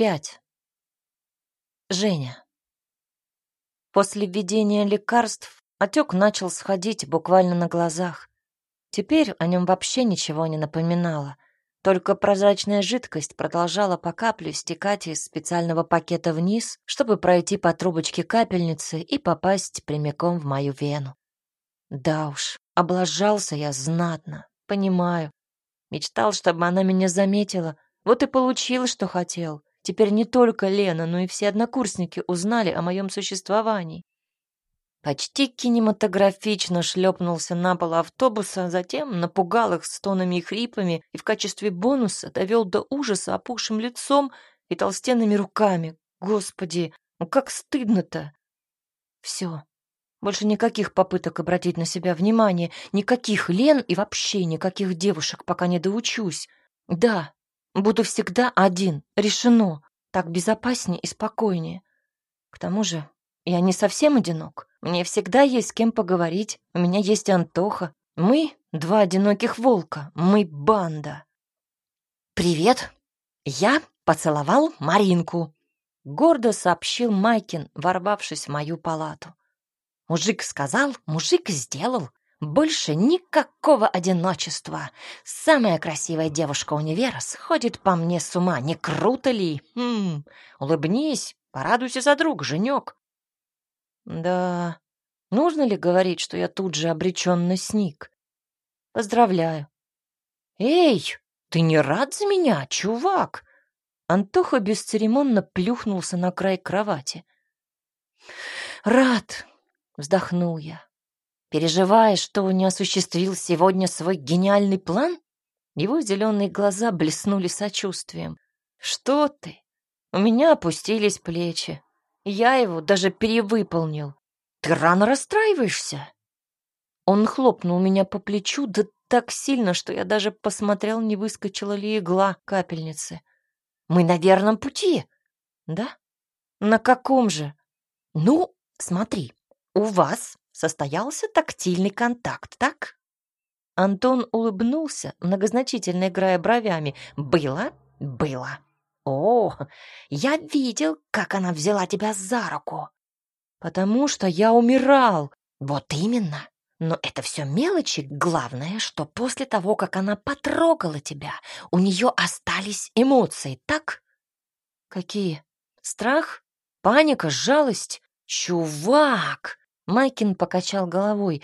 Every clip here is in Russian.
Пять. Женя. После введения лекарств отек начал сходить буквально на глазах. Теперь о нем вообще ничего не напоминало. Только прозрачная жидкость продолжала по капле стекать из специального пакета вниз, чтобы пройти по трубочке капельницы и попасть прямиком в мою вену. Да уж, облажался я знатно, понимаю. Мечтал, чтобы она меня заметила, вот и получил, что хотел. Теперь не только Лена, но и все однокурсники узнали о моем существовании. Почти кинематографично шлепнулся на пол автобуса, затем напугал их стонами и хрипами и в качестве бонуса довел до ужаса опухшим лицом и толстенными руками. Господи, ну как стыдно-то! Все. Больше никаких попыток обратить на себя внимание, никаких Лен и вообще никаких девушек, пока не доучусь. Да, Буду всегда один, решено. Так безопаснее и спокойнее. К тому же, я не совсем одинок. Мне всегда есть с кем поговорить. У меня есть Антоха. Мы — два одиноких волка. Мы — банда. «Привет. Я поцеловал Маринку», — гордо сообщил Майкин, ворвавшись в мою палату. Мужик сказал, мужик сделал. Больше никакого одиночества. Самая красивая девушка универа сходит по мне с ума. Не круто ли? Хм, улыбнись, порадуйся за друг, женек. Да, нужно ли говорить, что я тут же обреченно сник? Поздравляю. Эй, ты не рад за меня, чувак? Антоха бесцеремонно плюхнулся на край кровати. Рад, вздохнул я. Переживаешь, что не осуществил сегодня свой гениальный план? Его зеленые глаза блеснули сочувствием. Что ты? У меня опустились плечи. Я его даже перевыполнил. Ты рано расстраиваешься. Он хлопнул меня по плечу, да так сильно, что я даже посмотрел, не выскочила ли игла капельницы. Мы на верном пути. Да? На каком же? Ну, смотри, у вас состоялся тактильный контакт, так? Антон улыбнулся, многозначительно играя бровями. Было? Было. О, я видел, как она взяла тебя за руку. Потому что я умирал. Вот именно. Но это все мелочи. Главное, что после того, как она потрогала тебя, у нее остались эмоции, так? Какие? Страх? Паника? Жалость? Чувак! Майкин покачал головой.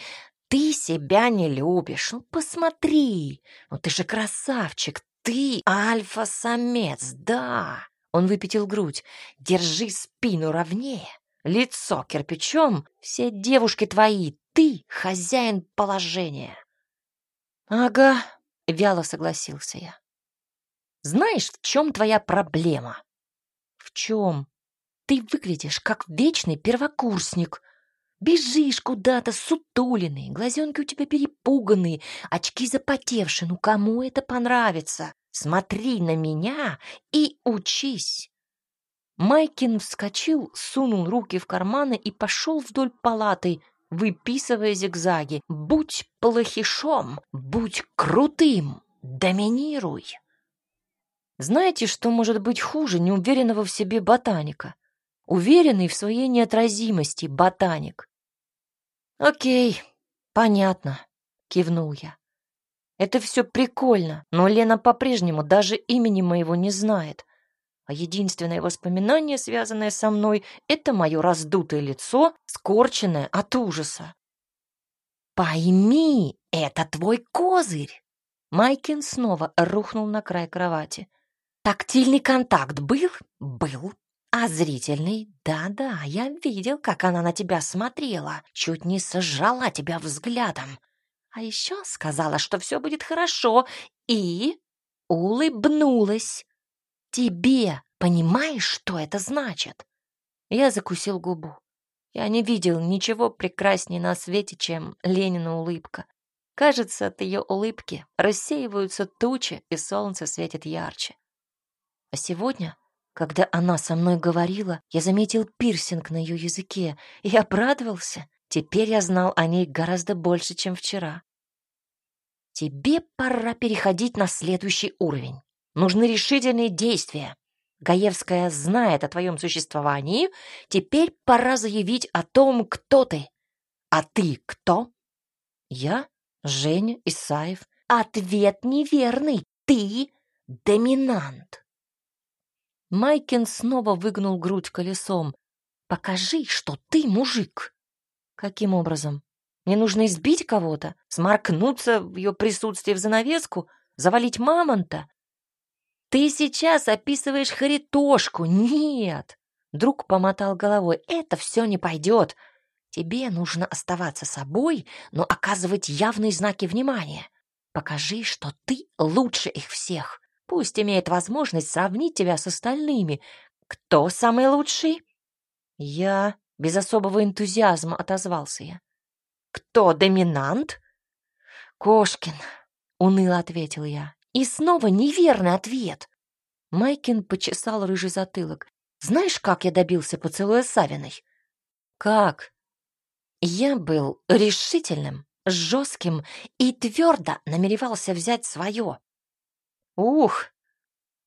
«Ты себя не любишь. Ну, посмотри. Ну, ты же красавчик. Ты альфа-самец, да!» Он выпятил грудь. «Держи спину ровнее, лицо кирпичом. Все девушки твои. Ты хозяин положения». «Ага», — вяло согласился я. «Знаешь, в чем твоя проблема?» «В чем?» «Ты выглядишь как вечный первокурсник», Бежишь куда-то, сутулиный, глазенки у тебя перепуганные, очки запотевшие. Ну, кому это понравится? Смотри на меня и учись. Майкин вскочил, сунул руки в карманы и пошел вдоль палаты, выписывая зигзаги. Будь плохишом, будь крутым, доминируй. Знаете, что может быть хуже неуверенного в себе ботаника? Уверенный в своей неотразимости ботаник. «Окей, понятно», — кивнул я. «Это все прикольно, но Лена по-прежнему даже имени моего не знает. А единственное воспоминание, связанное со мной, это мое раздутое лицо, скорченное от ужаса. «Пойми, это твой козырь!» Майкин снова рухнул на край кровати. «Тактильный контакт был? Был. А зрительный? Да-да, я видел, как она на тебя смотрела, чуть не сожрала тебя взглядом. А еще сказала, что все будет хорошо, и улыбнулась. Тебе понимаешь, что это значит? Я закусил губу. Я не видел ничего прекраснее на свете, чем Ленина улыбка. Кажется, от ее улыбки рассеиваются тучи, и солнце светит ярче. А сегодня когда она со мной говорила, я заметил пирсинг на ее языке и обрадовался. Теперь я знал о ней гораздо больше, чем вчера. Тебе пора переходить на следующий уровень. Нужны решительные действия. Гаевская знает о твоем существовании. Теперь пора заявить о том, кто ты. А ты кто? Я, Женя Исаев. Ответ неверный. Ты доминант. Майкин снова выгнул грудь колесом. Покажи, что ты мужик. Каким образом? Мне нужно избить кого-то, сморкнуться в ее присутствии в занавеску, завалить мамонта? Ты сейчас описываешь Харитошку. Нет. Друг помотал головой. Это все не пойдет. Тебе нужно оставаться собой, но оказывать явные знаки внимания. Покажи, что ты лучше их всех. Пусть имеет возможность сравнить тебя с остальными. Кто самый лучший? Я без особого энтузиазма отозвался я. Кто доминант? Кошкин, уныло ответил я. И снова неверный ответ. Майкин почесал рыжий затылок. Знаешь, как я добился поцелуя Савиной? Как? Я был решительным, жестким и твердо намеревался взять свое. Ух!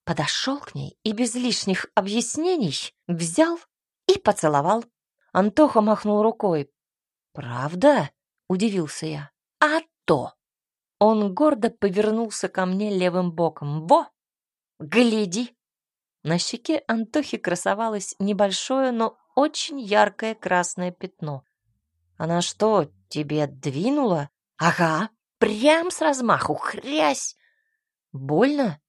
Подошел к ней и без лишних объяснений взял и поцеловал. Антоха махнул рукой. «Правда?» — удивился я. «А то!» Он гордо повернулся ко мне левым боком. «Во! Гляди!» На щеке Антохи красовалось небольшое, но очень яркое красное пятно. «Она что, тебе двинула?» «Ага, прям с размаху, хрясь!» «Больно?»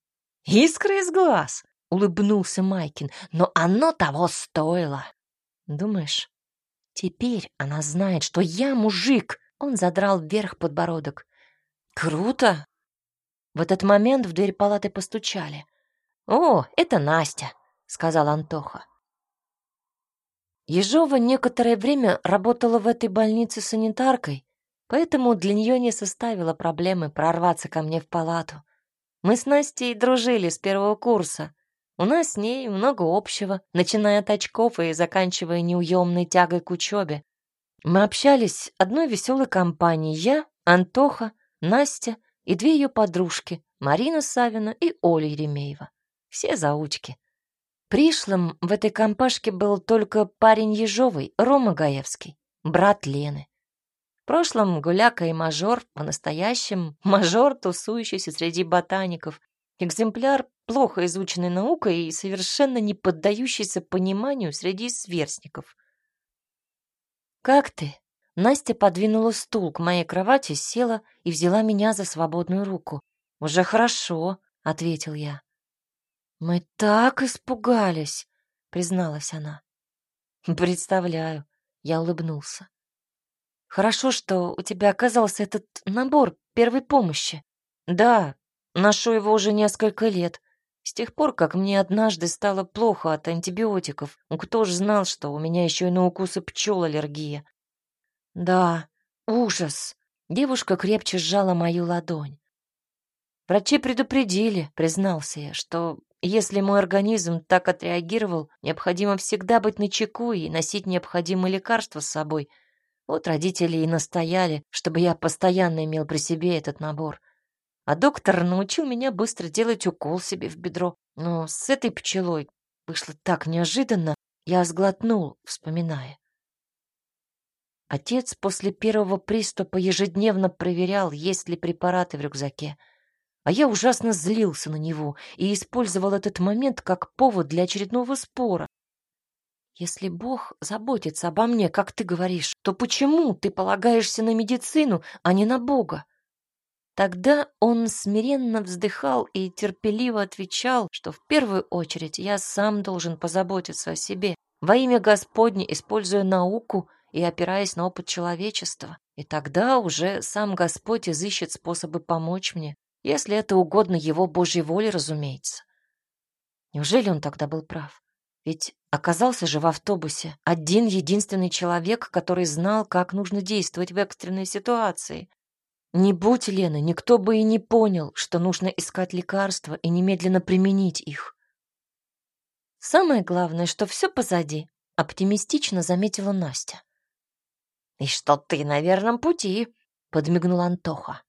«Искра из глаз!» — улыбнулся Майкин. «Но оно того стоило!» «Думаешь?» «Теперь она знает, что я мужик!» Он задрал вверх подбородок. «Круто!» В этот момент в дверь палаты постучали. «О, это Настя», — сказал Антоха. Ежова некоторое время работала в этой больнице санитаркой, поэтому для нее не составило проблемы прорваться ко мне в палату. Мы с Настей дружили с первого курса. У нас с ней много общего, начиная от очков и заканчивая неуемной тягой к учебе. Мы общались одной веселой компанией. Я, Антоха, Настя и две ее подружки, Марина Савина и Оля Еремеева. Все заучки. Пришлым в этой компашке был только парень Ежовый, Рома Гаевский, брат Лены. Прошлом гуляка и мажор, в настоящем мажор, тусующийся среди ботаников, экземпляр, плохо изученный наукой и совершенно не поддающийся пониманию среди сверстников. «Как ты?» Настя подвинула стул к моей кровати, села и взяла меня за свободную руку. «Уже хорошо», — ответил я. «Мы так испугались», — призналась она. «Представляю», — я улыбнулся. «Хорошо, что у тебя оказался этот набор первой помощи». «Да, ношу его уже несколько лет. С тех пор, как мне однажды стало плохо от антибиотиков. Кто ж знал, что у меня еще и на укусы пчел аллергия?» Да, ужас. Девушка крепче сжала мою ладонь. Врачи предупредили, признался я, что если мой организм так отреагировал, необходимо всегда быть начеку и носить необходимые лекарства с собой. Вот родители и настояли, чтобы я постоянно имел при себе этот набор. А доктор научил меня быстро делать укол себе в бедро. Но с этой пчелой вышло так неожиданно, я сглотнул, вспоминая. Отец после первого приступа ежедневно проверял, есть ли препараты в рюкзаке. А я ужасно злился на него и использовал этот момент как повод для очередного спора. Если Бог заботится обо мне, как ты говоришь, то почему ты полагаешься на медицину, а не на Бога? Тогда он смиренно вздыхал и терпеливо отвечал, что в первую очередь я сам должен позаботиться о себе, во имя Господне, используя науку и опираясь на опыт человечества. И тогда уже сам Господь изыщет способы помочь мне, если это угодно Его Божьей воле, разумеется. Неужели он тогда был прав? Ведь оказался же в автобусе один единственный человек, который знал, как нужно действовать в экстренной ситуации. Не будь Лены, никто бы и не понял, что нужно искать лекарства и немедленно применить их. Самое главное, что все позади, оптимистично заметила Настя. «И что ты на верном пути», — подмигнул Антоха.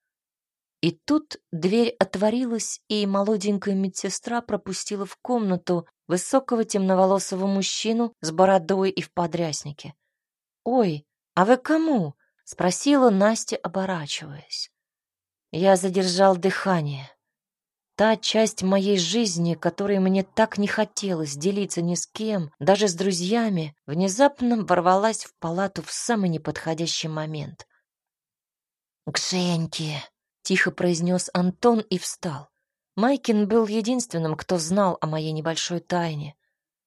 И тут дверь отворилась, и молоденькая медсестра пропустила в комнату высокого темноволосого мужчину с бородой и в подряснике. «Ой, а вы кому?» — спросила Настя, оборачиваясь. Я задержал дыхание. Та часть моей жизни, которой мне так не хотелось делиться ни с кем, даже с друзьями, внезапно ворвалась в палату в самый неподходящий момент. «К Женьке!» — тихо произнес Антон и встал. Майкин был единственным, кто знал о моей небольшой тайне.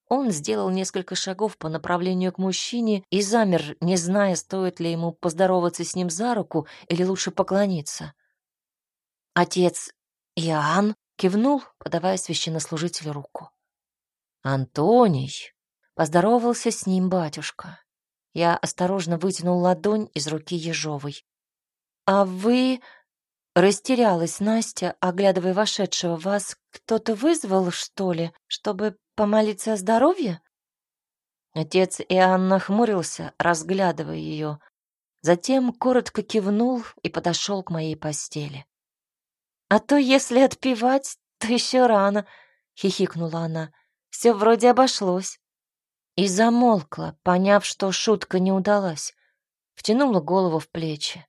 Он сделал несколько шагов по направлению к мужчине и замер, не зная, стоит ли ему поздороваться с ним за руку или лучше поклониться. Отец Иоанн кивнул, подавая священнослужителю руку. «Антоний!» — поздоровался с ним батюшка. Я осторожно вытянул ладонь из руки Ежовой. «А вы...» Растерялась Настя, оглядывая вошедшего. «Вас кто-то вызвал, что ли, чтобы помолиться о здоровье?» Отец Иоанн нахмурился, разглядывая ее. Затем коротко кивнул и подошел к моей постели. «А то, если отпевать, то еще рано», — хихикнула она. «Все вроде обошлось». И замолкла, поняв, что шутка не удалась. Втянула голову в плечи.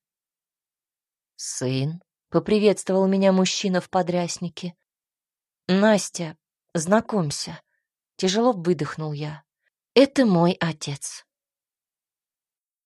«Сын?» — поприветствовал меня мужчина в подряснике. «Настя, знакомься». Тяжело выдохнул я. «Это мой отец».